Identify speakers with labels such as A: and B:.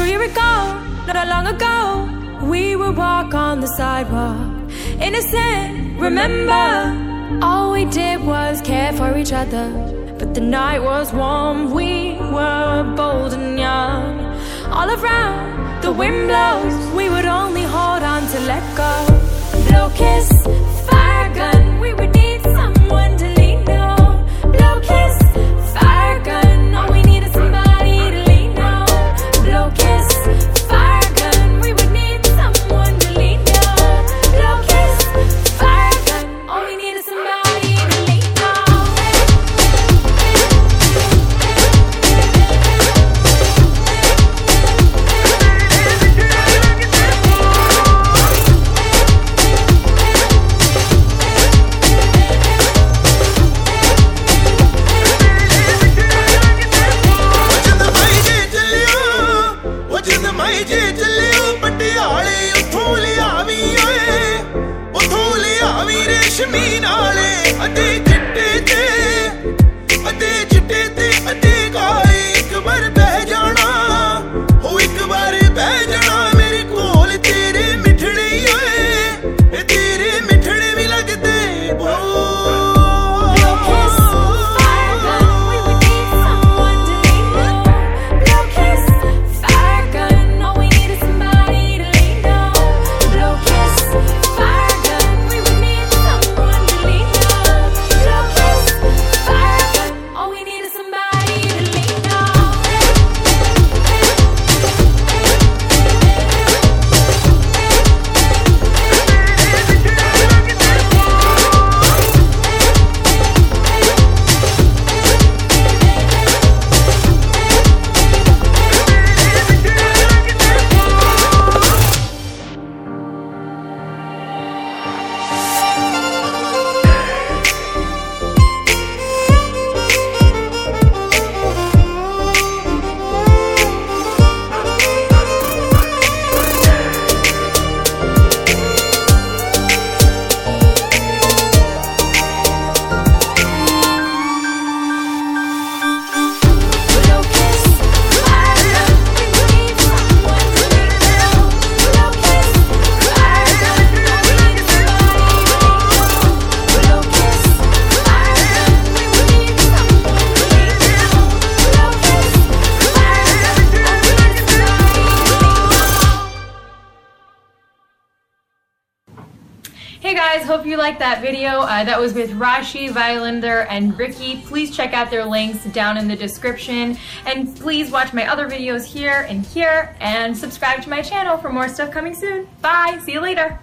A: sure you recall, not that long ago, we would walk on the sidewalk. Innocent, remember? All we did was care for each other. But the night was warm, we were bold and young. All around, the wind blows, we would only hold on to let go. Blow kiss, to mean all I
B: Hey guys, hope you liked that video. Uh, that was with Rashi, Violander, and Ricky. Please check out their links down in the description. And please watch my other videos here and here. And subscribe to my channel for more stuff coming soon. Bye! See you later!